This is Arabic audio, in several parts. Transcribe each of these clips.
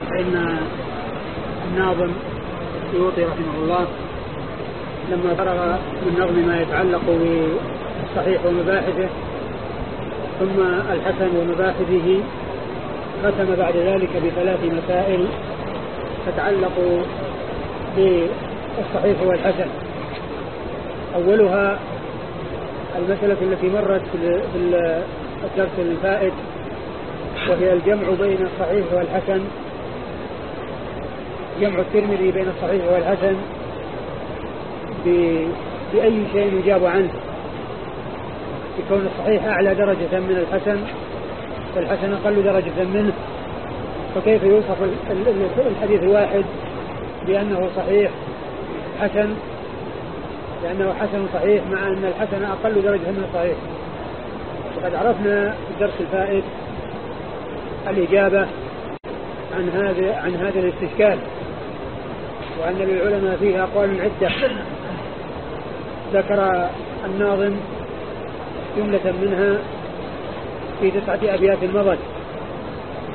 فإن الناظم السيوطي رحمه الله لما فرغ من نظم ما يتعلق بالصحيح ومباحثه ثم الحسن ومباحثه ختم بعد ذلك بثلاث مسائل تتعلق بالصحيح والحسن. أولها المسألة التي مرت في الدرس الفائت وهي الجمع بين الصحيح والحسن جمع الترمذي بين الصحيح والحسن بأي شيء يجاب عنه. يكون الصحيح أعلى درجة من الحسن والحسن أقل درجة منه. فكيف يوصف الحديث الواحد بأنه صحيح حسن؟ لأنه حسن صحيح مع أن الحسن أقل درجة من الصحيح. وقد عرفنا في الدرس الفائت الإجابة عن هذا عن هذا الاستشكال. وأن للعلماء فيها أقوال عدة. ذكر الناظم جملة منها في تسعة أبيات مضت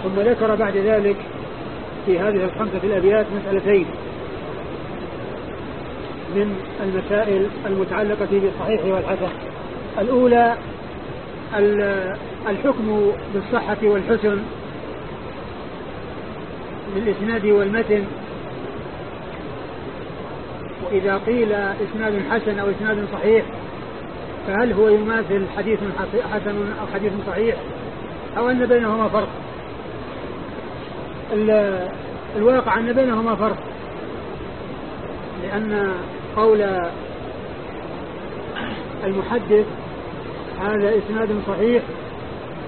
ثم ذكر بعد ذلك في هذه الخمسة الأبيات مسألتين من المسائل المتعلقة بالصحيح والحسن. الأولى الحكم بالصحة والحسن للإسناد والمتن وإذا قيل إسناد حسن أو إسناد صحيح فهل هو يماثل حديث حسن أو حديث صحيح؟ أو أن بينهما فرق؟ الواقع أن بينهما فرق. لأن قول المحدث هذا إسناد صحيح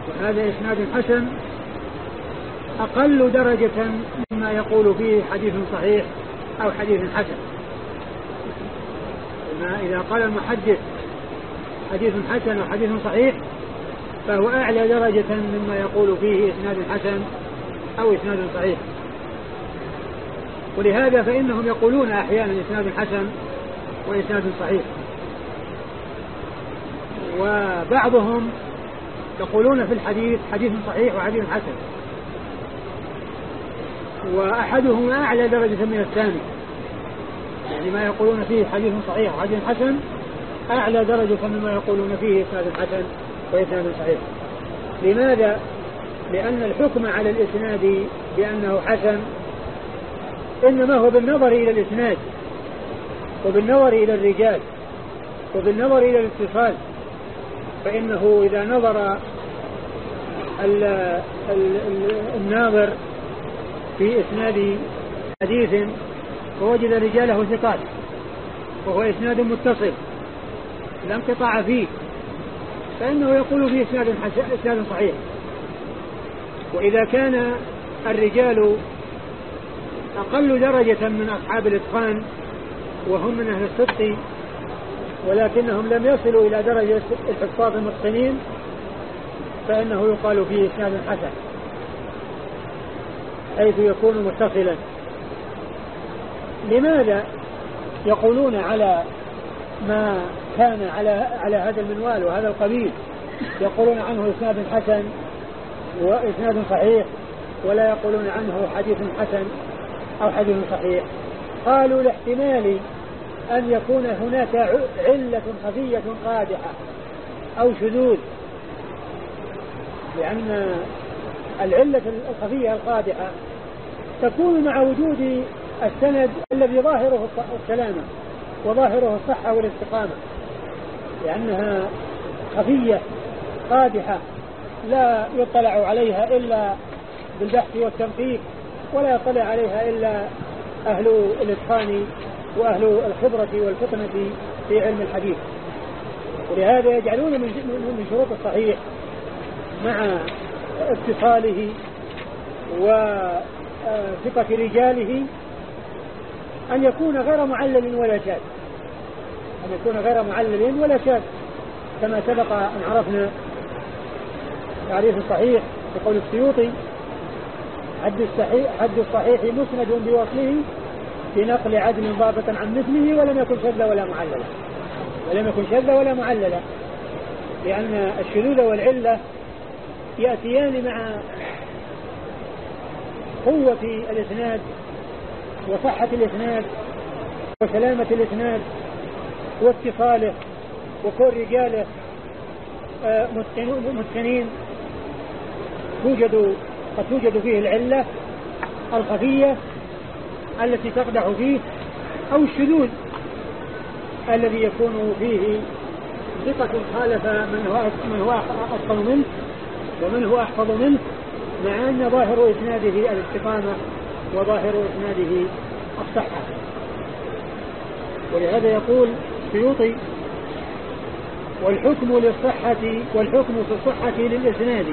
وهذا إسناد حسن أقل درجة مما يقول فيه حديث صحيح أو حديث حسن. إذا قال المحدث حديث حسن أو حديث صحيح فهو أعلى درجة مما يقول فيه إسناد حسن أو إسناد صحيح. ولهذا فإنهم يقولون أحيانا إسناد حسن وإسناد صحيح. وبعضهم يقولون في الحديث حديث صحيح وحديث حسن. وأحدهما أعلى درجة من الثاني. يعني ما يقولون فيه حديث صحيح وحديث حسن أعلى درجة مما يقولون فيه إسناد حسن وإسناد صحيح لماذا؟ لأن الحكم على الإسناد بأنه حسن إنما هو بالنظر إلى الإسناد وبالنظر إلى الرجال وبالنظر إلى الاتصال فإنه إذا نظر ال ال الناظر في إسناد حديث ووجد رجاله ثقات وهو إسناد متصل لا انقطاع فيه فإنه يقول فيه إسناد إسناد صحيح. وإذا كان الرجال أقل درجة من أصحاب الإتقان وهم من أهل الصدق ولكنهم لم يصلوا إلى درجة الحفاظ المتقنين فإنه يقال فيه إسناد حسن حيث يكون متصلا. لماذا يقولون على ما كان على على هذا المنوال وهذا القبيل؟ يقولون عنه إسناد حسن واسناد صحيح ولا يقولون عنه حديث حسن أو حديث صحيح. قالوا لاحتمال أن يكون هناك علة خفية قادحة أو شذوذ لأن العلة الخفية القادحة تكون مع وجود السند الذي ظاهره السلامه وظاهره الصحة والاستقامة. لأنها خفية قادحة لا يطلع عليها إلا بالبحث والتنقيب ولا يطلع عليها إلا أهل الإتقان وأهل الخبرة والفطنة في علم الحديث. ولهذا يجعلون من من شروط الصحيح مع اتصاله وثقة رجاله أن يكون غير معلل ولا شاذ. أن يكون غير معلل ولا شاذ. كما سبق أن عرفنا تعريف الصحيح بقول السيوطي حد الصحيح حد الصحيح مسند بوصله بنقل عدل ضابطا عن مثله ولم يكن شذا ولا معللا. ولم يكن شذا ولا معللا. لأن الشذوذ والعلة يأتيان مع قوة الإسناد وصحة الإسناد وسلامة الإسناد واتصاله وكون رجاله آه، متقنين توجد قد توجد فيه العلة الخفية التي تقدح فيه أو الشذوذ الذي يكون فيه ثقة خالف من هو من هو أتقن منه ومن هو أحفظ منه مع أن ظاهر إسناده الاستقامة وظاهر إسناده الصحة. ولهذا يقول السيوطي والحكم للصحة والحكم في الصحة للإسناد.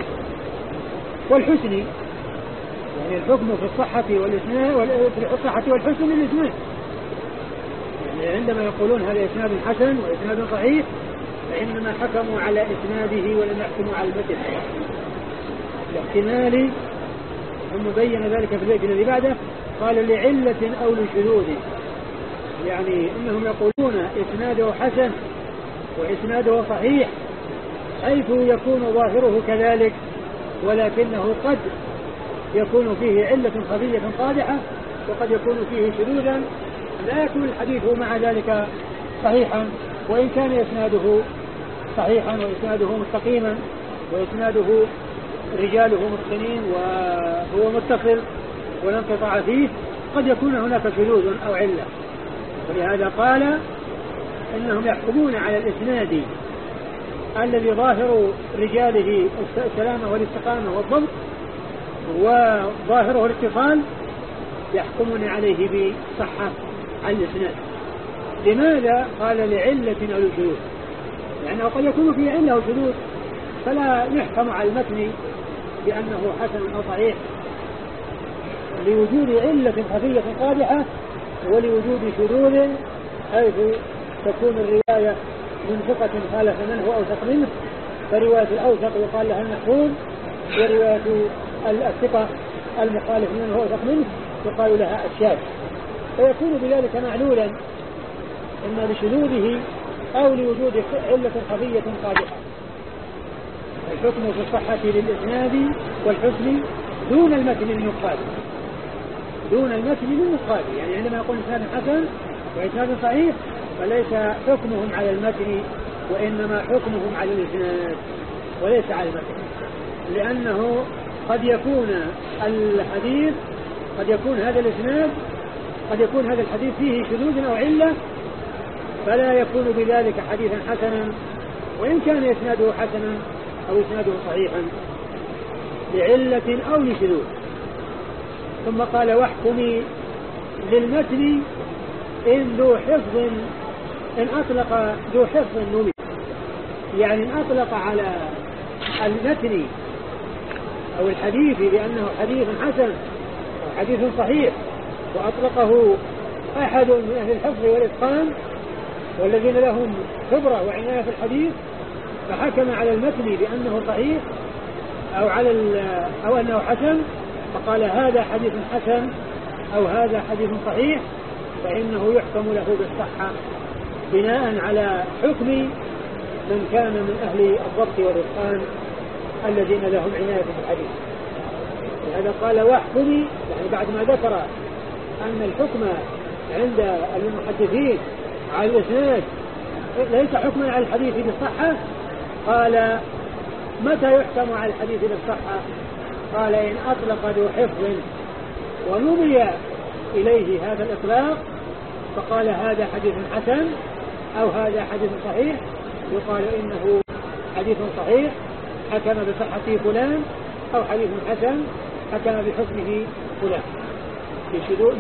والحسن يعني الحكم في الصحة والإسناد في الصحة والحسن للإسناد. يعني عندما يقولون هذا إسناد حسن وإسناد صحيح فإنما حكموا على إسناده ولم يحكموا على المتن لاحتمال ثم بين ذلك في البيت الذي بعده قال لعلة أو لشذوذ. يعني إنهم يقولون إسناده حسن وإسناده صحيح حيث يكون ظاهره كذلك ولكنه قد يكون فيه علة خفية قادحة وقد يكون فيه شذوذا لا يكون الحديث مع ذلك صحيحا وإن كان إسناده صحيحا وإسناده مستقيما وإسناده رجاله متقنين وهو متصل ولا انقطاع فيه قد يكون هناك شذوذ أو علة. ولهذا قال إنهم يحكمون على الإسناد الذي ظاهر رجاله السلامه والاستقامة والضبط وظاهره الاتصال يحكمون عليه بصحة الإسناد. لماذا قال لعلة أو لشذوذ لأنه قد يكون فيه علة أو شذوذ فلا يحكم على المتن بأنه حسن أو صحيح لوجود علة خفية قادحة ولوجود شذوذ حيث تكون الرواية من ثقة خالف من هو أوثق منه فرواية الأوثق يقال لها المحفوظ ورواية الثقة المخالف من هو أوثق منه يقال لها الشاذ. فيكون بذلك معلولا إما لشذوذه أو لوجود علة خفية قادحة الحكم في الصحة للإسناد والحسن دون المتن المقال دون المتن للنقاد يعني عندما يقول إسناد حسن وإسناد صحيح فليس حكمهم على المتن وإنما حكمهم على الإسناد وليس على المتن. لأنه قد يكون الحديث قد يكون هذا الإسناد قد يكون هذا الحديث فيه شذوذ أو علة فلا يكون بذلك حديثا حسنا وإن كان إسناده حسنا أو إسناده صحيحا لعلة أو لشذوذ. ثم قال واحكمي للمتن إن ذو حفظ إن أطلق ذو حفظ نمي. يعني إن أطلق على المتن أو الحديث بأنه حديث حسن أو حديث صحيح وأطلقه أحد من أهل الحفظ والإتقان والذين لهم خبرة وعناية في الحديث فحكم على المتن بأنه صحيح أو على أو أنه حسن فقال هذا حديث حسن أو هذا حديث صحيح فإنه يحكم له بالصحة بناء على حكم من كان من أهل الضبط والإتقان الذين لهم عناية في الحديث. لهذا قال واحكمي يعني بعد ما ذكر أن الحكم عند المحدثين على الإسناد ليس حكما على الحديث بالصحة قال متى يحكم على الحديث بالصحة قال إن أطلق ذو حفظ ونمي إليه هذا الإطلاق فقال هذا حديث حسن أو هذا حديث صحيح؟ يقال إنه حديث صحيح حكم بصحته فلان أو حديث حسن حكم بحكمه فلان.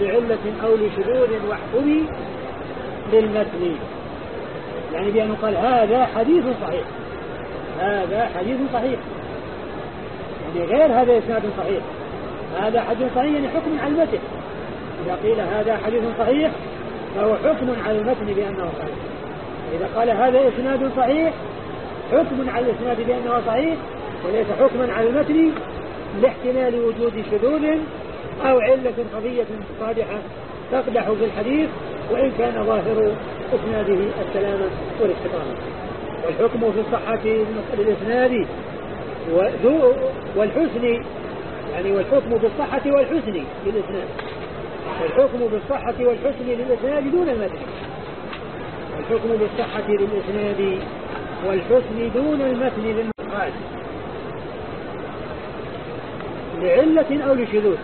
لعلة أو لشذوذ واحكم للمتن يعني بأنه قال هذا حديث صحيح. هذا حديث صحيح. يعني غير هذا إسناد صحيح. هذا حديث صحيح يعني حكم على المتن. إذا قيل هذا حديث صحيح فهو حكم على المتن بأنه صحيح. إذا قال هذا إسناد صحيح حكم على الإسناد بأنه صحيح وليس حكما على المتن لاحتمال وجود شذوذ أو علة خفية قادحة تقدح في الحديث وإن كان ظاهر إسناده السلامة والاستقامة والحكم في الصحة للإسناد والحسن يعني والحكم بالصحة والحسن للإسناد. والحكم بالصحة والحسن للإسناد دون المتن الحكم بالصحة للإسناد والحسن دون المتن للمقال. لعلة أو لشذوذ.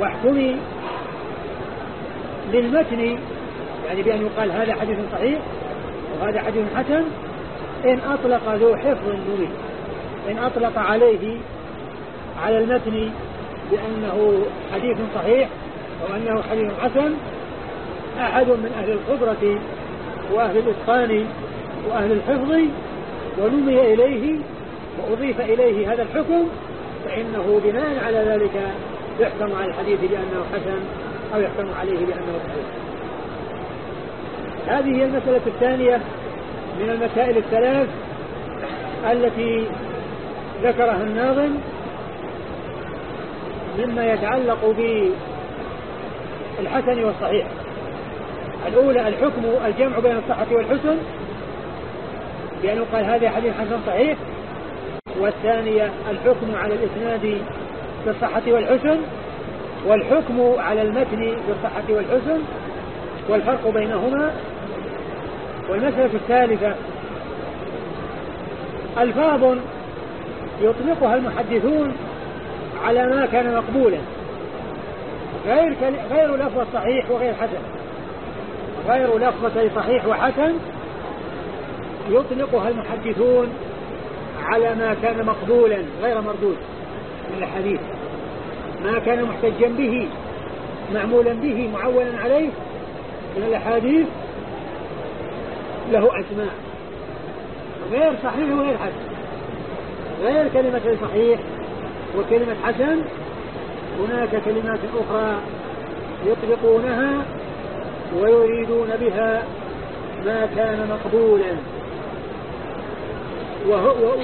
واحكمي للمتن يعني بأن يقال هذا حديث صحيح وهذا حديث حسن. إن أطلق ذو حفظ نوي إن أطلق عليه على المتن بأنه حديث صحيح أو أنه حديث حسن أحد من أهل الخبرة وأهل الإتقان وأهل الحفظ ونمي إليه وأضيف إليه هذا الحكم فإنه بناء على ذلك يحكم على الحديث بأنه حسن أو يحكم عليه بأنه صحيح. هذه هي المسألة الثانية من المسائل الثلاث التي ذكرها الناظم مما يتعلق بالحسن والصحيح. الأولى الحكم الجمع بين الصحة والحسن بأنه قال هذا حديث حسن صحيح. والثانية الحكم على الإسناد بالصحة والحسن والحكم على المتن بالصحة والحسن والفرق بينهما والمسألة الثالثة ألفاظ يطلقها المحدثون على ما كان مقبولا غير غير لفظ صحيح وغير حسن. غير لفظتي صحيح وحسن يطلقها المحدثون على ما كان مقبولا غير مردود من الحديث. ما كان محتجا به معمولا به معولا عليه من الأحاديث له أسماء. غير صحيح وغير حسن. غير كلمة صحيح وكلمة حسن هناك كلمات أخرى يطلقونها ويريدون بها ما كان مقبولا. وهو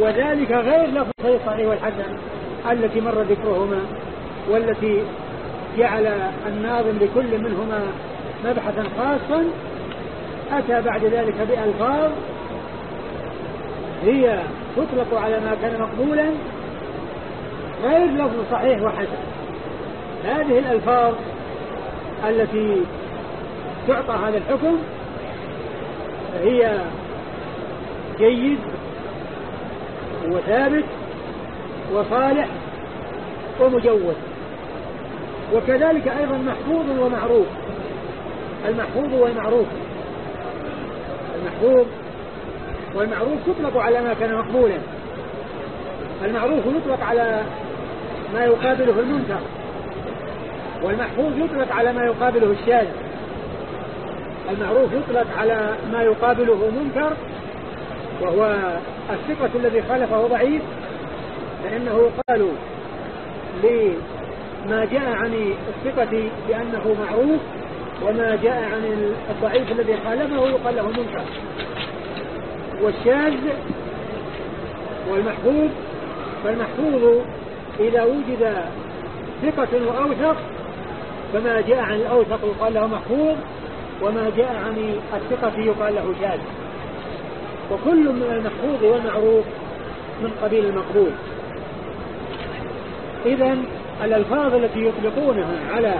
وذلك غير لفظ الصحيح والحسن التي مر ذكرهما والتي جعل الناظم لكل منهما مبحثا خاصا أتى بعد ذلك بألفاظ هي تطلق على ما كان مقبولا غير لفظ صحيح وحسن. هذه الألفاظ التي تعطى هذا الحكم هي جيد وثابت وصالح ومجود. وكذلك أيضا محفوظ ومعروف. المحفوظ والمعروف. المحفوظ والمعروف تطلق على ما كان مقبولا. المعروف يطلق على ما يقابله المنكر والمحفوظ يطلق على ما يقابله الشاذ. المعروف يطلق على ما يقابله منكر وهو الثقة الذي خالفه ضعيف فإنه قالوا لما جاء عن الثقة بأنه معروف وما جاء عن الضعيف الذي خالفه يقال له منكر. والشاذ والمحفوظ فالمحفوظ إذا وجد ثقة وأوثق فما جاء عن الأوثق يقال له محفوظ وما جاء عن الثقة يقال له شاذ. وكل من المحفوظ والمعروف من قبيل المقبول. إذا الألفاظ التي يطلقونها على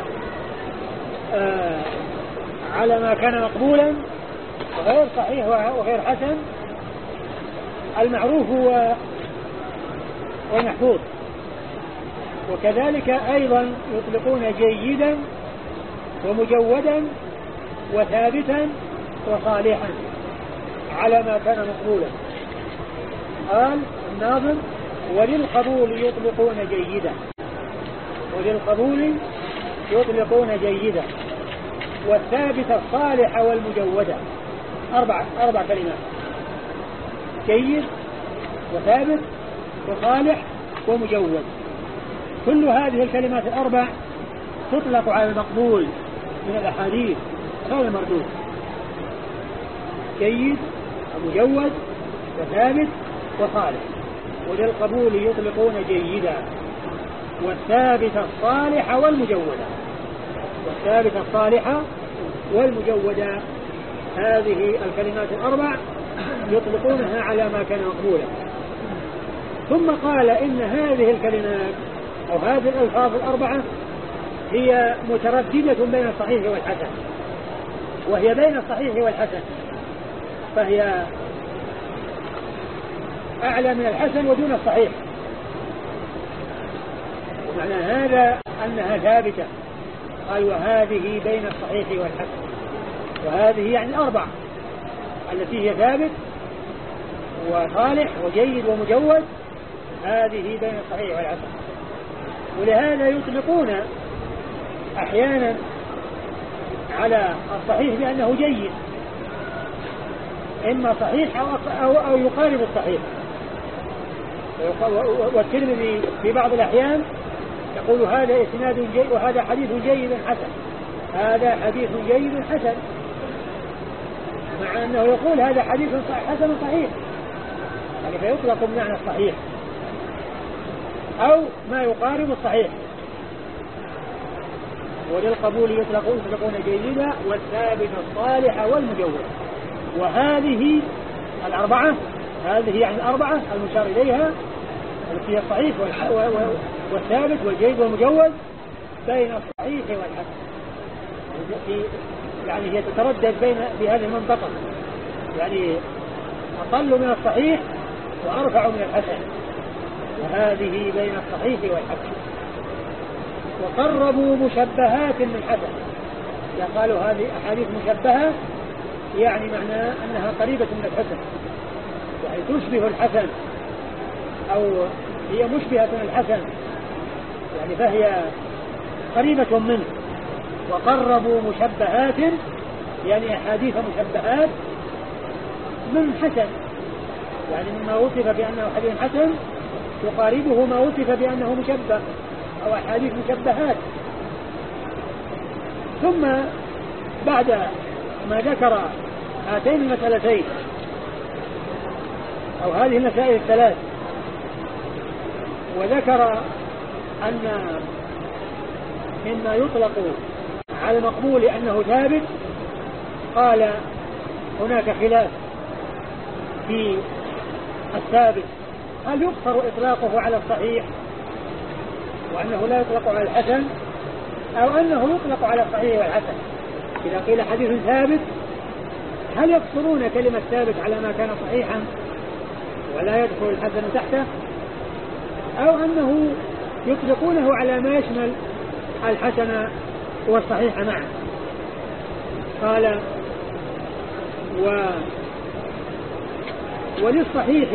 آه على ما كان مقبولا غير صحيح وغير حسن المعروف هو والمحفوظ. وكذلك أيضا يطلقون جيدا ومجودا وثابتا وصالحا على ما كان مقبولا. قال الناظم وللقبول يطلقون جيدا وللقبول يطلقون جيدا. والثابت الصالح والمجودة. أربع أربع كلمات. جيد وثابت وصالح ومجود. كل هذه الكلمات الأربع تطلق على المقبول من الأحاديث غير المردود. جيد ومجود وثابت وصالح. وللقبول يطلقون جيدا. والثابت الصالح والمجودة والثابت الصالحة والمجودة هذه الكلمات الأربع يطلقونها على ما كان مقبولا. ثم قال إن هذه الكلمات أو هذه الألفاظ الأربعة هي مترددة بين الصحيح والحسن. وهي بين الصحيح والحسن. فهي أعلى من الحسن ودون الصحيح. ومعنى هذا أنها ثابتة. قال وهذه بين الصحيح والحسن. وهذه يعني الأربعة التي هي ثابت وصالح وجيد ومجود هذه بين الصحيح والحسن. ولهذا يطلقون أحيانا على الصحيح بأنه جيد إما صحيح أو, أو, أو يقارب الصحيح. والترمذي في بعض الأحيان يقول هذا إسناد جيد وهذا حديث جيد حسن. هذا حديث جيد حسن. مع أنه يقول هذا حديث حسن صحيح. يعني فيطلق بمعنى الصحيح. أو ما يقارب الصحيح. وللقبول يطلق يطلقون جيدا والثابت الصالح والمجود. وهذه الأربعة هذه يعني الأربعة المشار إليها التي هي الصحيح والثابت والجيد والمجود بين الصحيح والحسن. يعني هي تتردد بين بهذه المنطقة. يعني أقل من الصحيح وأرفع من الحسن. وهذه بين الصحيح والحسن. وقربوا مشبهات من حسن قالوا هذه أحاديث مشبهة يعني معناه أنها قريبة من الحسن. يعني تشبه الحسن أو هي مشبهة الحسن. يعني فهي قريبة منه. وقربوا مشبهات يعني أحاديث مشبهات من حسن. يعني مما وصف بأنه حديث حسن يقاربه ما وصف بأنه مشبه أو أحاديث مشبهات. ثم بعد ما ذكر هاتين المسألتين أو هذه المسائل الثلاث وذكر أن مما يطلق على المقبول أنه ثابت قال هناك خلاف في الثابت. هل يقصر إطلاقه على الصحيح وأنه لا يطلق على الحسن أو أنه يطلق على الصحيح والحسن؟ إذا قيل حديث ثابت هل يقصرون كلمة ثابت على ما كان صحيحا ولا يدخل الحسن تحته؟ أو أنه يطلقونه على ما يشمل الحسن والصحيح معا قال و وللصحيح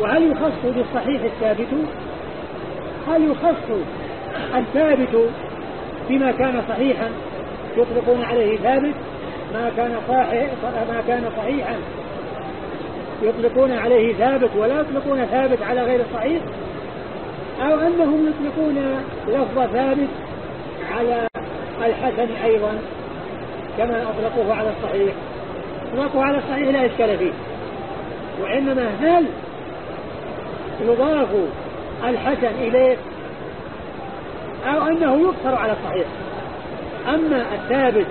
وهل يخص بالصحيح الثابت؟ هل يخص الثابت بما كان صحيحا يطلقون عليه ثابت؟ ما كان صحيح ما كان صحيحا يطلقون عليه ثابت ولا يطلقون ثابت على غير الصحيح أو أنهم يطلقون لفظ ثابت على الحسن أيضا كما أطلقوه على الصحيح. إطلاقه على الصحيح لا إشكال فيه. وإنما هل يضاف الحسن إليه؟ أو أنه يقصر على الصحيح. أما الثابت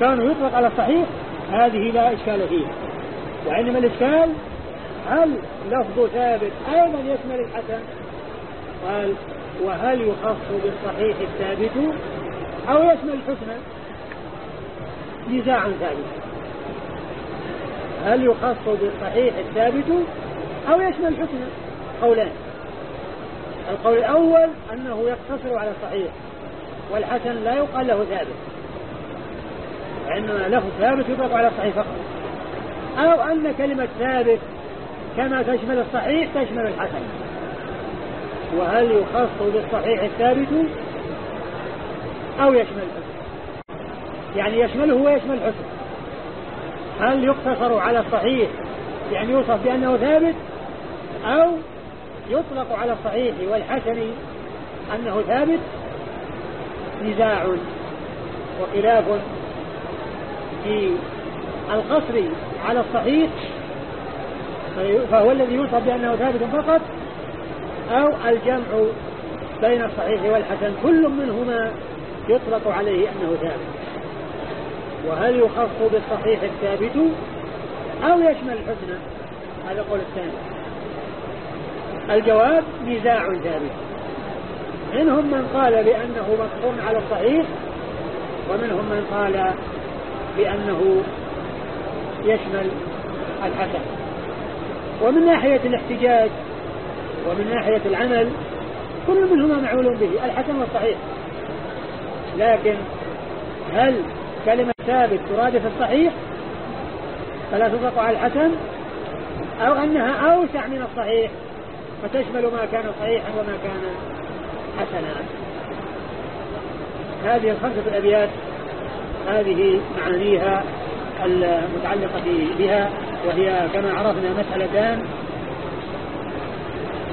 كان يطلق على الصحيح هذه لا إشكال فيها وإنما الإشكال هل لفظ ثابت أيضا يشمل الحسن؟ قال وهل يخص بالصحيح الثابت أو يشمل الحسنى نزاع ثالث هل يخص بالصحيح الثابت أو يشمل الحسنى قولان. القول الأول أنه يقتصر على الصحيح والحسن لا يقال له ثابت وإنما له ثابت يطلق على الصحيح فقط. أو أن كلمة ثابت كما تشمل الصحيح تشمل الحسن. وهل يخص بالصحيح الثابت أو يشمل الحسن؟ يعني يشمله ويشمل الحسن. هل يقتصر على الصحيح يعني يوصف بأنه ثابت أو يطلق على الصحيح والحسن أنه ثابت؟ نزاع وخلاف في القصر على الصحيح فهو الذي يوصف بأنه ثابت فقط أو الجمع بين الصحيح والحسن كل منهما يطلق عليه أنه ثابت. وهل يخص بالصحيح الثابت أو يشمل الحسنى هذا القول الثاني. الجواب نزاع ذلك منهم من قال بأنه مقصور على الصحيح ومنهم من قال بأنه يشمل الحسن. ومن ناحية الاحتجاج ومن ناحية العمل كل منهما معول به الحسن والصحيح. لكن هل كلمة ثابت ترادف الصحيح؟ فلا تطلق على الحسن أو أنها أوسع من الصحيح فتشمل ما كان صحيحا وما كان حسنا. هذه الخمسة الأبيات هذه معانيها المتعلقة بها وهي كما عرفنا مسألتان.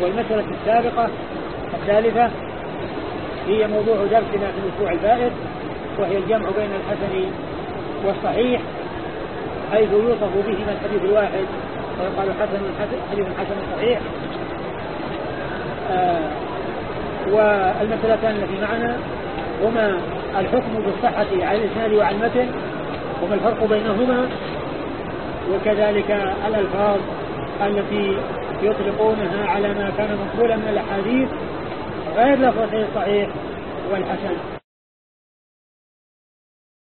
والمسألة السابقة الثالثة هي موضوع درسنا في الأسبوع الفائت وهي الجمع بين الحسن والصحيح حيث يوصف بهما الحديث الواحد ويقال حسن حديث حسن صحيح. آه والمسألتان التي معنا هما الحكم بالصحة على الإسناد وعلى المتن وما الفرق بينهما وكذلك الألفاظ التي يطلقونها على ما كان مقبولا من الأحاديث غير لفظ الصحيح والحسن.